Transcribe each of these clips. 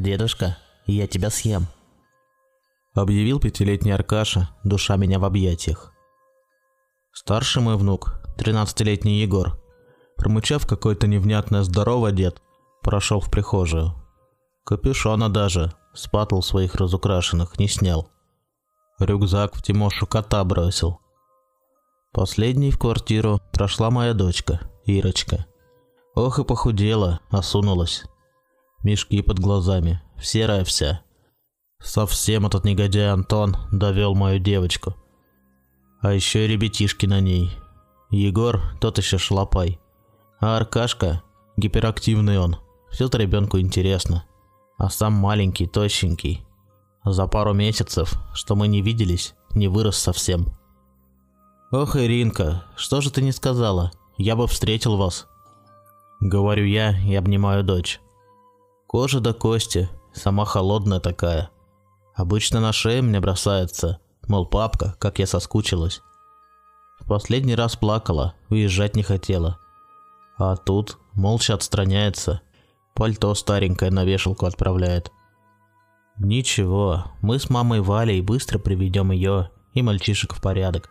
«Дедушка, я тебя съем», — объявил пятилетний Аркаша, душа меня в объятиях. Старший мой внук, тринадцатилетний Егор, промычав какое-то невнятное здорово дед, прошел в прихожую. Капюшона даже, спатл своих разукрашенных, не снял. Рюкзак в Тимошу кота бросил. Последней в квартиру прошла моя дочка, Ирочка. Ох и похудела, осунулась. Мешки под глазами, серая вся. Совсем этот негодяй Антон довел мою девочку. А еще и ребятишки на ней. Егор, тот еще шлопай. А Аркашка, гиперактивный он. Все-то ребенку интересно. А сам маленький, тощенький. За пару месяцев, что мы не виделись, не вырос совсем. Ох, Иринка, что же ты не сказала? Я бы встретил вас. Говорю я и обнимаю дочь. Кожа до кости, сама холодная такая. Обычно на шее мне бросается, мол, папка, как я соскучилась. В последний раз плакала, уезжать не хотела. А тут молча отстраняется, пальто старенькое на вешалку отправляет. Ничего, мы с мамой Валей быстро приведем ее и мальчишек в порядок.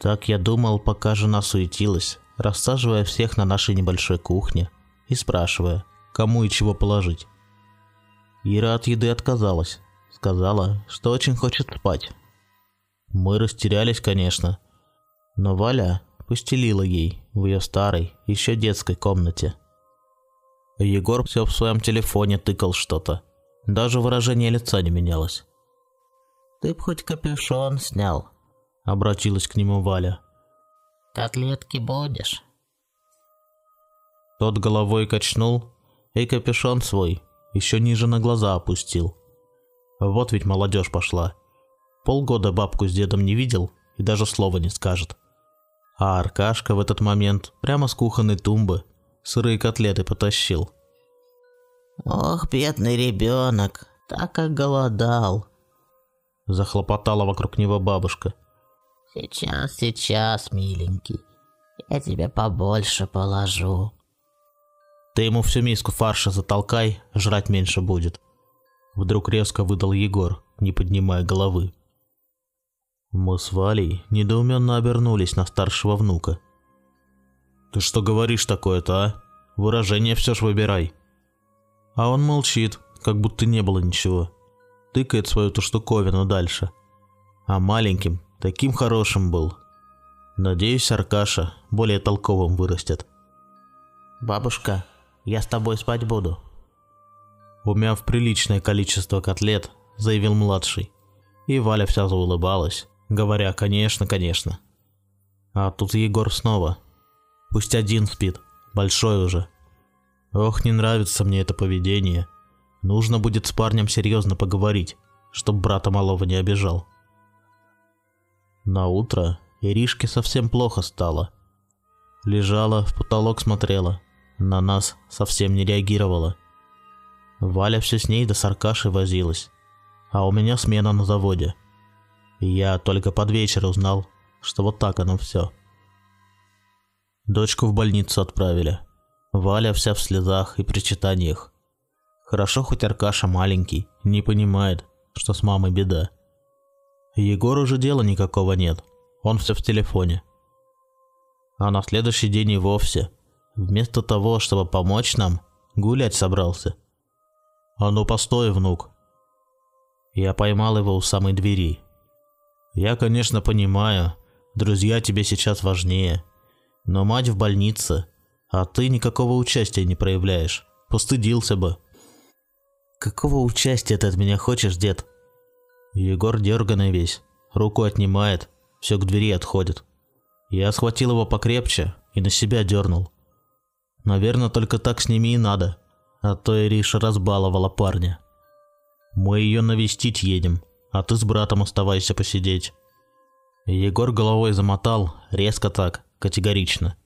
Так я думал, пока жена суетилась, рассаживая всех на нашей небольшой кухне и спрашивая – кому и чего положить. Ира от еды отказалась. Сказала, что очень хочет спать. Мы растерялись, конечно. Но Валя постелила ей в ее старой, еще детской комнате. Егор все в своем телефоне тыкал что-то. Даже выражение лица не менялось. «Ты б хоть капюшон снял», — обратилась к нему Валя. «Котлетки будешь?» Тот головой качнул и капюшон свой еще ниже на глаза опустил. Вот ведь молодежь пошла. Полгода бабку с дедом не видел и даже слова не скажет. А Аркашка в этот момент прямо с кухонной тумбы сырые котлеты потащил. «Ох, бедный ребенок, так как голодал!» Захлопотала вокруг него бабушка. «Сейчас, сейчас, миленький, я тебе побольше положу». Ты ему всю миску фарша затолкай, жрать меньше будет. Вдруг резко выдал Егор, не поднимая головы. Мы с Валей недоуменно обернулись на старшего внука. «Ты что говоришь такое-то, а? Выражение все ж выбирай». А он молчит, как будто не было ничего. Тыкает свою-то штуковину дальше. А маленьким, таким хорошим был. Надеюсь, Аркаша более толковым вырастет. «Бабушка, я с тобой спать буду». Умяв приличное количество котлет, заявил младший. И Валя вся заулыбалась, говоря «конечно, конечно». А тут Егор снова. Пусть один спит, большой уже. Ох, не нравится мне это поведение. Нужно будет с парнем серьезно поговорить, чтоб брата малого не обижал. На утро Иришке совсем плохо стало. Лежала, в потолок смотрела, на нас совсем не реагировала. Валя все с ней до Саркаши возилась, а у меня смена на заводе. Я только под вечер узнал, что вот так оно все. Дочку в больницу отправили. Валя вся в слезах и причитаниях. Хорошо хоть Аркаша маленький, не понимает, что с мамой беда. Егору уже дела никакого нет, он все в телефоне. А на следующий день и вовсе Вместо того, чтобы помочь нам, гулять собрался. А ну постой, внук. Я поймал его у самой двери. Я, конечно, понимаю, друзья тебе сейчас важнее. Но мать в больнице, а ты никакого участия не проявляешь. Постыдился бы. Какого участия ты от меня хочешь, дед? Егор дерганый весь, руку отнимает, все к двери отходит. Я схватил его покрепче и на себя дернул. Наверное, только так с ними и надо. А то Ириша разбаловала парня. Мы ее навестить едем, а ты с братом оставайся посидеть. Егор головой замотал, резко так, категорично.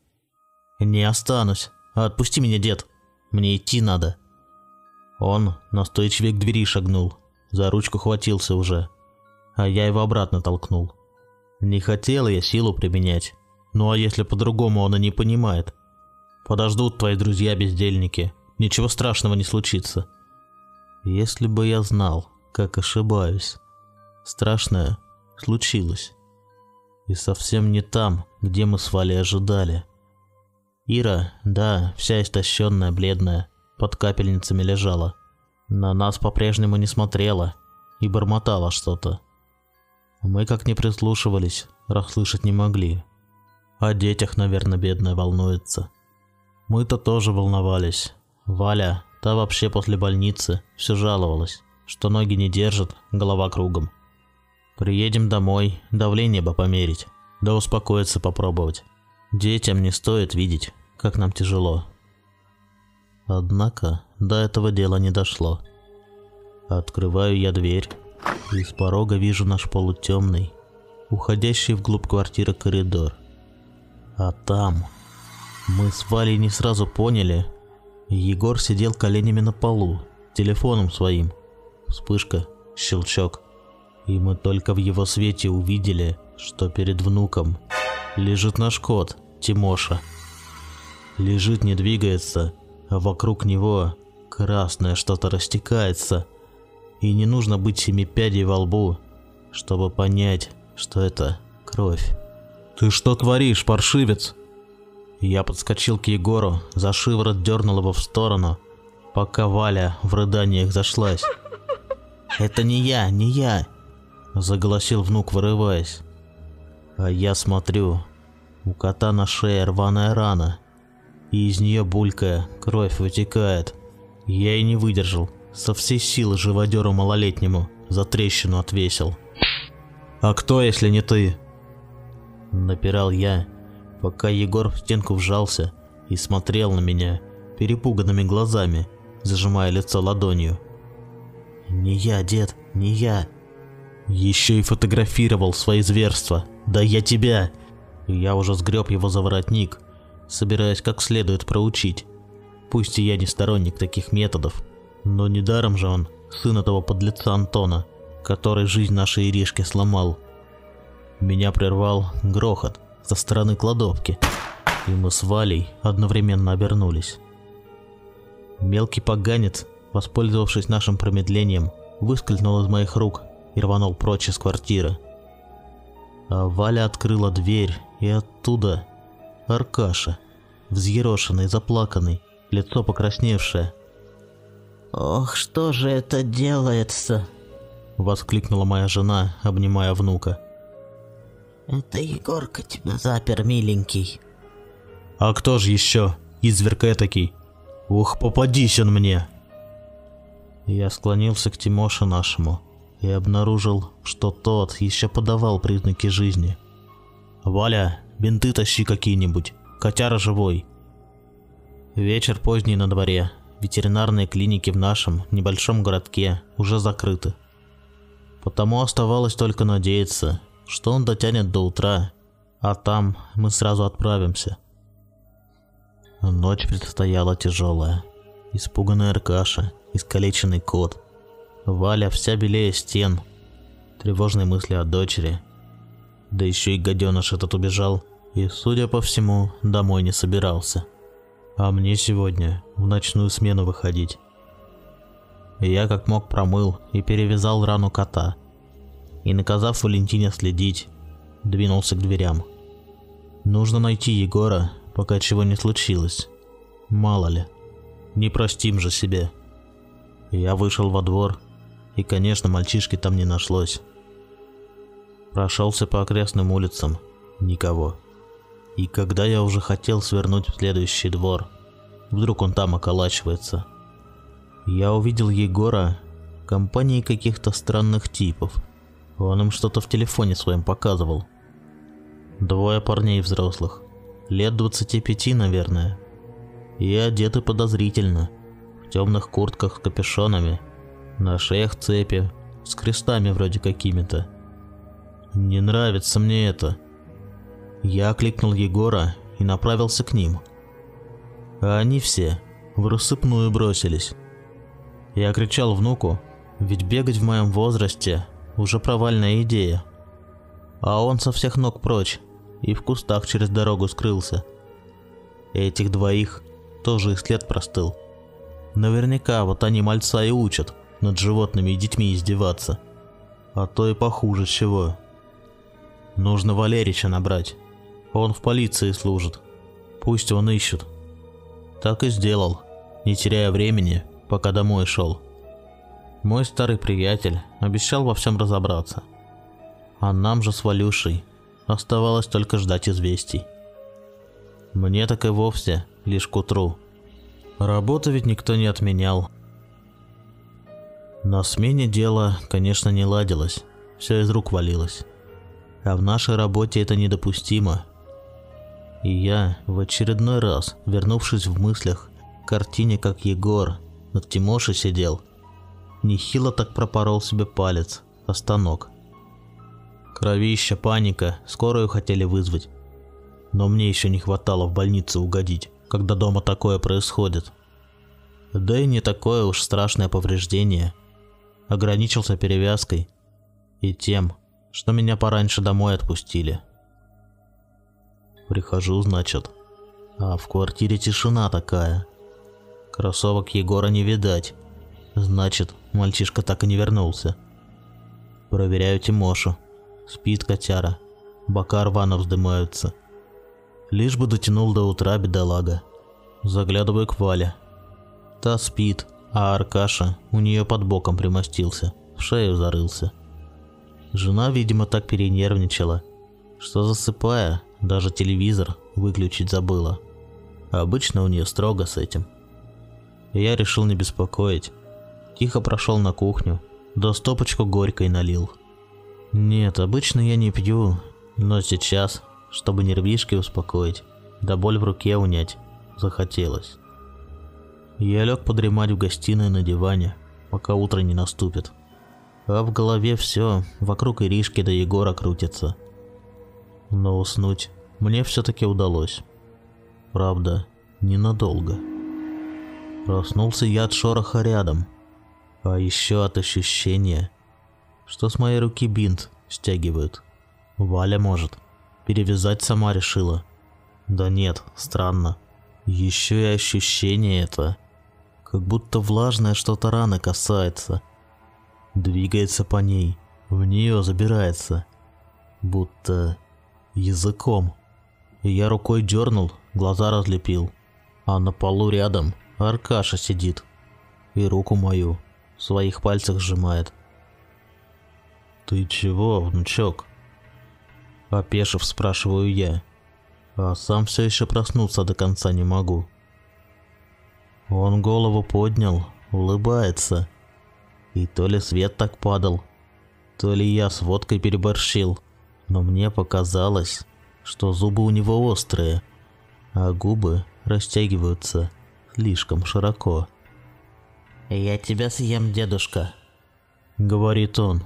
Не останусь. Отпусти меня, дед. Мне идти надо. Он настойчивее к двери шагнул, за ручку хватился уже, а я его обратно толкнул. Не хотел я силу применять, ну а если по-другому он и не понимает – Подождут твои друзья-бездельники. Ничего страшного не случится. Если бы я знал, как ошибаюсь. Страшное случилось. И совсем не там, где мы с Валей ожидали. Ира, да, вся истощенная, бледная, под капельницами лежала. На нас по-прежнему не смотрела и бормотала что-то. Мы как не прислушивались, расслышать не могли. О детях, наверное, бедная волнуется. Мы-то тоже волновались. Валя, та вообще после больницы, все жаловалась, что ноги не держат, голова кругом. Приедем домой, давление бы померить, да успокоиться попробовать. Детям не стоит видеть, как нам тяжело. Однако до этого дела не дошло. Открываю я дверь, и с порога вижу наш полутемный, уходящий вглубь квартиры коридор. А там... Мы с Валей не сразу поняли. Егор сидел коленями на полу, телефоном своим. Вспышка, щелчок. И мы только в его свете увидели, что перед внуком лежит наш кот, Тимоша. Лежит, не двигается, а вокруг него красное что-то растекается. И не нужно быть семи пядей во лбу, чтобы понять, что это кровь. «Ты что творишь, паршивец?» Я подскочил к Егору, за шиворот дернул его в сторону, пока Валя в рыданиях зашлась. «Это не я, не я!» – заголосил внук, вырываясь. А я смотрю, у кота на шее рваная рана, и из нее булькая кровь вытекает. Я и не выдержал, со всей силы живодеру малолетнему за трещину отвесил. «А кто, если не ты?» Напирал я, пока Егор в стенку вжался и смотрел на меня перепуганными глазами, зажимая лицо ладонью. «Не я, дед, не я!» Еще и фотографировал свои зверства. Да я тебя! Я уже сгреб его за воротник, собираясь как следует проучить. Пусть и я не сторонник таких методов, но недаром же он сын этого подлеца Антона, который жизнь нашей Иришки сломал. Меня прервал грохот со стороны кладовки, и мы с Валей одновременно обернулись. Мелкий поганец, воспользовавшись нашим промедлением, выскользнул из моих рук и рванул прочь из квартиры. А Валя открыла дверь, и оттуда Аркаша, взъерошенный, заплаканный, лицо покрасневшее. «Ох, что же это делается?» — воскликнула моя жена, обнимая внука. «Это Егорка тебя запер, миленький». «А кто же еще? Изверг этакий. Ух, попадись он мне!» Я склонился к Тимоше нашему, и обнаружил, что тот еще подавал признаки жизни. «Валя, бинты тащи какие-нибудь, котяра живой». Вечер поздний на дворе, ветеринарные клиники в нашем небольшом городке уже закрыты. Потому оставалось только надеяться, что он дотянет до утра, а там мы сразу отправимся. Ночь предстояла тяжелая. Испуганная Аркаша, искалеченный кот, Валя вся белее стен. Тревожные мысли о дочери. Да еще и гаденыш этот убежал, и, судя по всему, домой не собирался. А мне сегодня в ночную смену выходить. Я как мог промыл и перевязал рану кота. И, наказав Валентине следить, двинулся к дверям. Нужно найти Егора, пока чего не случилось. Мало ли. Не простим же себе. Я вышел во двор и, конечно, мальчишки там не нашлось. Прошелся по окрестным улицам. Никого. И когда я уже хотел свернуть в следующий двор, вдруг он там околачивается. Я увидел Егора в компании каких-то странных типов. Он им что-то в телефоне своем показывал. Двое парней взрослых. Лет 25, наверное. И одеты подозрительно. В темных куртках с капюшонами – на шеях цепи, с крестами вроде какими-то. Не нравится мне это. Я окликнул Егора и направился к ним. А они все в рассыпную бросились. Я кричал внуку, ведь бегать в моем возрасте уже провальная идея. А он со всех ног прочь и в кустах через дорогу скрылся. Этих двоих тоже их след простыл. Наверняка вот они мальца и учат – над животными и детьми издеваться. А то и похуже чего. Нужно Валерича набрать. Он в полиции служит. Пусть он ищет. Так и сделал, не теряя времени, пока домой шел. Мой старый приятель обещал во всем разобраться. А нам же с Валюшей оставалось только ждать известий. Мне так и вовсе лишь к утру. Работу ведь никто не отменял. На смене дело, конечно, не ладилось, все из рук валилось. А в нашей работе это недопустимо. И я в очередной раз, вернувшись в мыслях картине, как Егор над Тимошей сидел, нехило так пропорол себе палец, о станок. Кровища, паника, скорую хотели вызвать. Но мне еще не хватало в больницу угодить, когда дома такое происходит. Да и не такое уж страшное повреждение. Ограничился перевязкой и тем, что меня пораньше домой отпустили. Прихожу, значит, а в квартире тишина такая. Кроссовок Егора не видать. Значит, мальчишка так и не вернулся. Проверяю Тимошу. Спит котяра. Бока рвано вздымаются. Лишь бы дотянул до утра бедолага. Заглядываю к Вале. Та спит, а Аркаша у нее под боком примостился, в шею зарылся. Жена, видимо, так перенервничала, что засыпая, даже телевизор выключить забыла. Обычно у нее строго с этим. Я решил не беспокоить. Тихо прошел на кухню, да стопочку горькой налил. Нет, обычно я не пью, но сейчас чтобы нервишки успокоить, да боль в руке унять захотелось. Я лег подремать в гостиной на диване, пока утро не наступит. А в голове все, вокруг Иришки да Егора крутится. Но уснуть мне все-таки удалось. Правда, ненадолго. Проснулся я от шороха рядом, а еще от ощущения, что с моей руки бинт стягивают. Валя может. Перевязать сама решила. Да нет, странно. Еще и ощущение это. Как будто влажное что-то раны касается. Двигается по ней, в нее забирается. Будто языком. Я рукой дернул, глаза разлепил. А на полу рядом Аркаша сидит. И руку мою своих пальцах сжимает. «Ты чего, внучок?» Опешив, спрашиваю я. А сам все еще проснуться до конца не могу. Он голову поднял, улыбается. И то ли свет так падал, то ли я с водкой переборщил. Но мне показалось, что зубы у него острые, а губы растягиваются слишком широко. «Я тебя съем, дедушка», — говорит он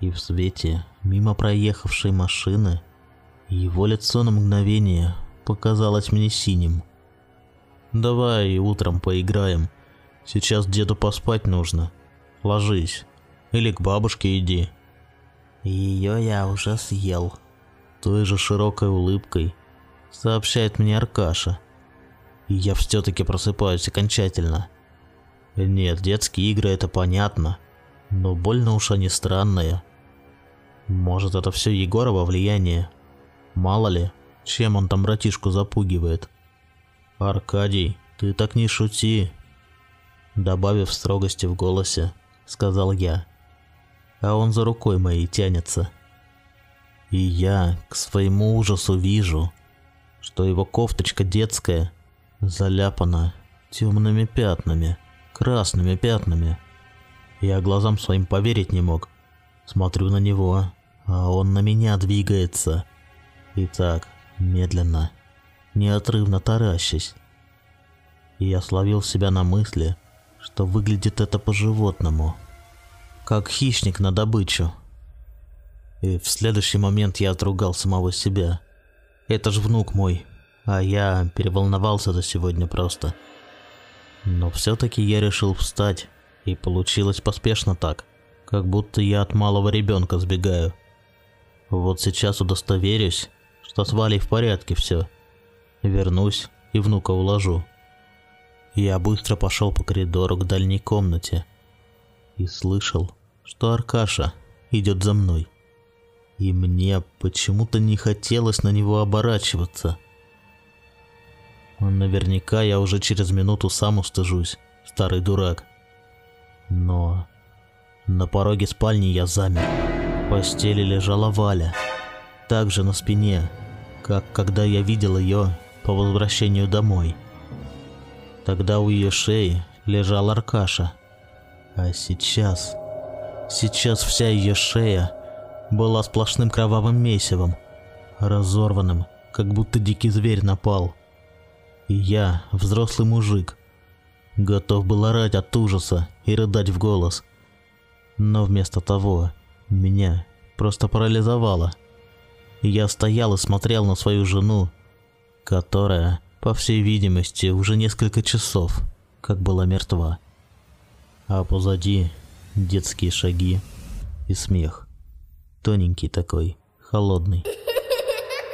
и в свете мимо проехавшей машины его лицо на мгновение показалось мне синим. «Давай утром поиграем. Сейчас деду поспать нужно. Ложись. Или к бабушке иди». Ее я уже съел. Той же широкой улыбкой сообщает мне Аркаша. И я все-таки просыпаюсь окончательно. Нет, детские игры это понятно, но больно уж они странные. Может, это все Егорова влияние? Мало ли, чем он там братишку запугивает. Аркадий, ты так не шути. Добавив строгости в голосе, сказал я. А он за рукой моей тянется. И я к своему ужасу вижу, что его кофточка детская заляпана темными пятнами, красными пятнами. Я глазам своим поверить не мог. Смотрю на него, а он на меня двигается. И так, медленно, неотрывно таращась. И я словил себя на мысли, что выглядит это по-животному. Как хищник на добычу. И в следующий момент я отругал самого себя. Это ж внук мой, а я переволновался за сегодня просто. Но все-таки я решил встать, и получилось поспешно так – как будто я от малого ребенка сбегаю. Вот сейчас удостоверюсь, что с Валей в порядке все. Вернусь и внука уложу. Я быстро пошел по коридору к дальней комнате. и слышал, что Аркаша идет за мной. И мне почему-то не хотелось на него оборачиваться. Наверняка я уже через минуту сам устыжусь, старый дурак. Но на пороге спальни я замер. В постели лежала Валя, также на спине, как когда я видел ее по возвращению домой. Тогда у ее шеи лежал Аркаша. А сейчас... Сейчас вся ее шея была сплошным кровавым месивом, разорванным, как будто дикий зверь напал. И я, взрослый мужик, готов был орать от ужаса и рыдать в голос. Но вместо того меня просто парализовало. Я стоял и смотрел на свою жену, которая, по всей видимости, уже несколько часов, как была мертва. А позади детские шаги и смех. Тоненький такой, холодный.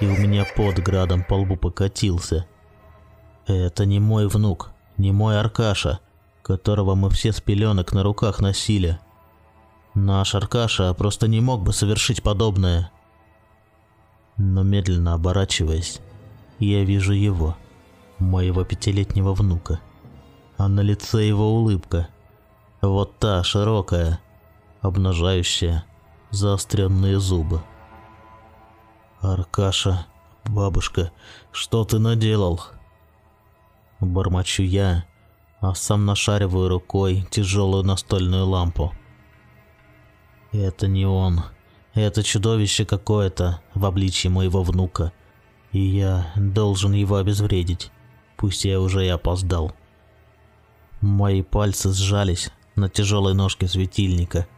И у меня под градом по лбу покатился. Это не мой внук, не мой Аркаша, которого мы все с пеленок на руках носили. Наш Аркаша просто не мог бы совершить подобное. Но медленно оборачиваясь, я вижу его, моего пятилетнего внука. А на лице его улыбка. Вот та широкая, обнажающая заостренные зубы. «Аркаша, бабушка, что ты наделал?» Бормочу я, а сам нашариваю рукой тяжелую настольную лампу. Это не он. Это чудовище какое-то в обличье моего внука. И я должен его обезвредить, пусть я уже и опоздал. Мои пальцы сжались на тяжелой ножке светильника,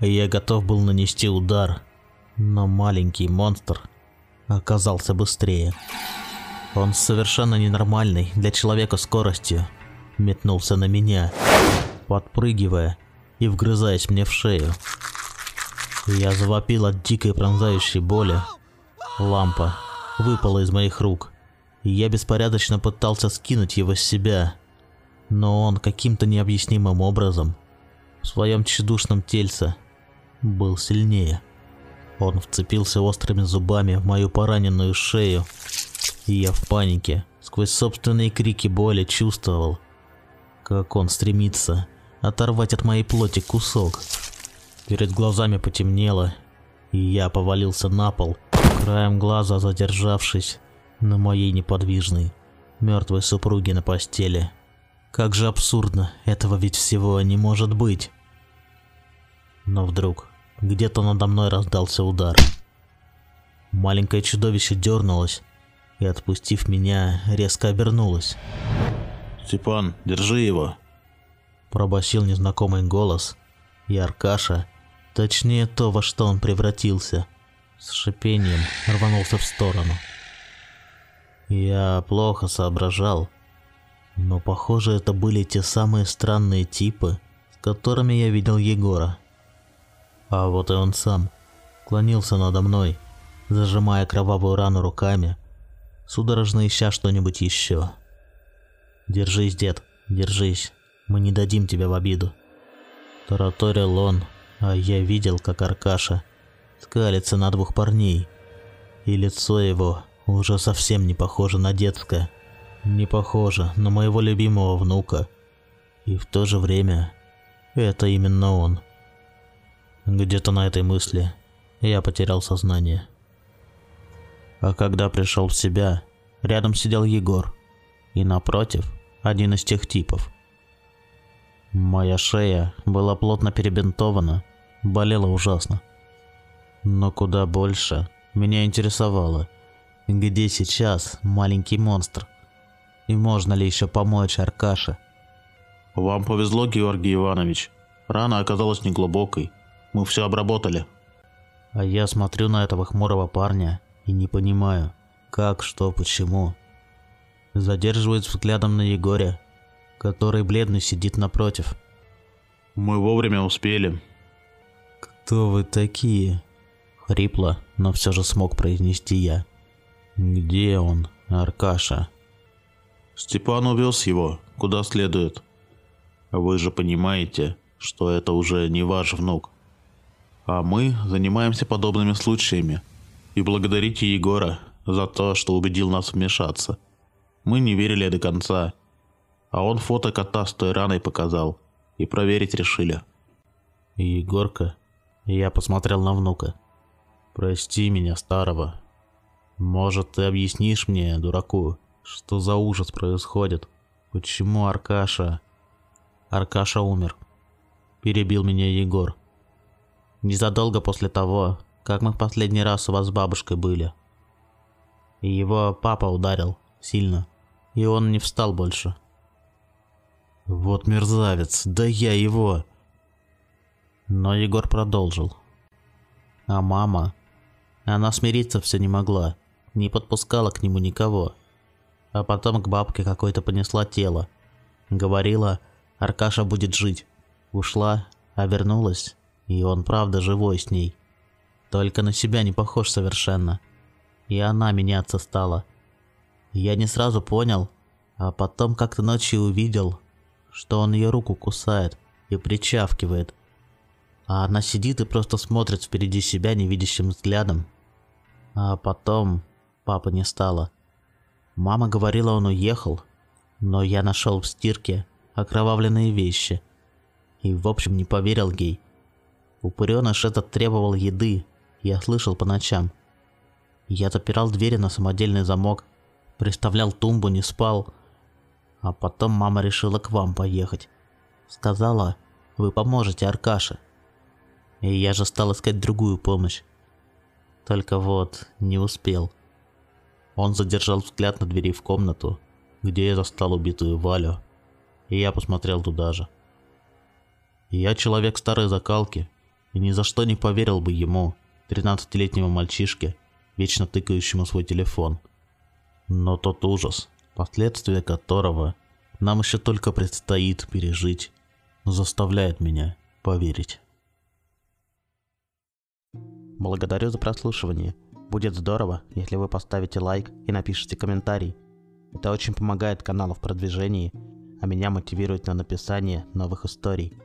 и я готов был нанести удар, но маленький монстр оказался быстрее. Он совершенно ненормальной для человека скоростью метнулся на меня, подпрыгивая и вгрызаясь мне в шею. Я завопил от дикой пронзающей боли. Лампа выпала из моих рук, и я беспорядочно пытался скинуть его с себя. Но он каким-то необъяснимым образом в своем тщедушном тельце был сильнее. Он вцепился острыми зубами в мою пораненную шею, и я в панике, сквозь собственные крики боли чувствовал, как он стремится оторвать от моей плоти кусок. Перед глазами потемнело, и я повалился на пол, краем глаза задержавшись на моей неподвижной, мертвой супруге на постели. Как же абсурдно, этого ведь всего не может быть. Но вдруг где-то надо мной раздался удар. Маленькое чудовище дернулось и, отпустив меня, резко обернулось. «Степан, держи его!» Пробасил незнакомый голос, и Аркаша, точнее то, во что он превратился, с шипением рванулся в сторону. Я плохо соображал, но похоже это были те самые странные типы, с которыми я видел Егора. А вот и он сам, клонился надо мной, зажимая кровавую рану руками, судорожно ища что-нибудь еще. «Держись, дед, держись, мы не дадим тебя в обиду». Тараторил он, а я видел, как Аркаша скалится на двух парней, и лицо его уже совсем не похоже на детское, не похоже на моего любимого внука. И в то же время это именно он. Где-то на этой мысли я потерял сознание. А когда пришел в себя, рядом сидел Егор, и напротив один из тех типов. Моя шея была плотно перебинтована, болела ужасно. Но куда больше меня интересовало, где сейчас маленький монстр, и можно ли еще помочь Аркаше. Вам повезло, Георгий Иванович. Рана оказалась неглубокой. Мы все обработали. А я смотрю на этого хмурого парня и не понимаю, как, что, почему. Задерживаюсь взглядом на Егоре, который бледно сидит напротив. Мы вовремя успели. «Кто вы такие?» Хрипло, но все же смог произнести я. «Где он, Аркаша?» Степан увез его, куда следует. Вы же понимаете, что это уже не ваш внук. А мы занимаемся подобными случаями. И благодарите Егора за то, что убедил нас вмешаться. Мы не верили до конца. А он фото кота с той раной показал. И проверить решили. Егорка, я посмотрел на внука. Прости меня, старого. Может, ты объяснишь мне, дураку, что за ужас происходит? Почему Аркаша... Аркаша умер. Перебил меня Егор. Незадолго после того, как мы в последний раз у вас с бабушкой были. И его папа ударил сильно, и он не встал больше. Вот мерзавец, да я его. Но Егор продолжил. А мама, она смириться все не могла, не подпускала к нему никого. А потом к бабке какой-то понесла тело. Говорила, Аркаша будет жить. Ушла, а вернулась, и он правда живой с ней. Только на себя не похож совершенно. И она меняться стала. Я не сразу понял, а потом как-то ночью увидел, что он ее руку кусает и причавкивает. А она сидит и просто смотрит впереди себя невидящим взглядом. А потом папа не стало. Мама говорила, он уехал, но я нашел в стирке окровавленные вещи. И в общем не поверил ей. Упыреныш этот требовал еды, я слышал по ночам. Я запирал двери на самодельный замок, приставлял тумбу, не спал. А потом мама решила к вам поехать. Сказала, вы поможете Аркаше. И я же стал искать другую помощь. Только вот, не успел. Он задержал взгляд на двери в комнату, где я застал убитую Валю, и я посмотрел туда же. Я человек старой закалки, и ни за что не поверил бы ему, 13-летнему мальчишке, вечно тыкающему свой телефон. Но тот ужас, последствия которого нам еще только предстоит пережить, заставляет меня поверить. Благодарю за прослушивание. Будет здорово, если вы поставите лайк и напишите комментарий. Это очень помогает каналу в продвижении, а меня мотивирует на написание новых историй.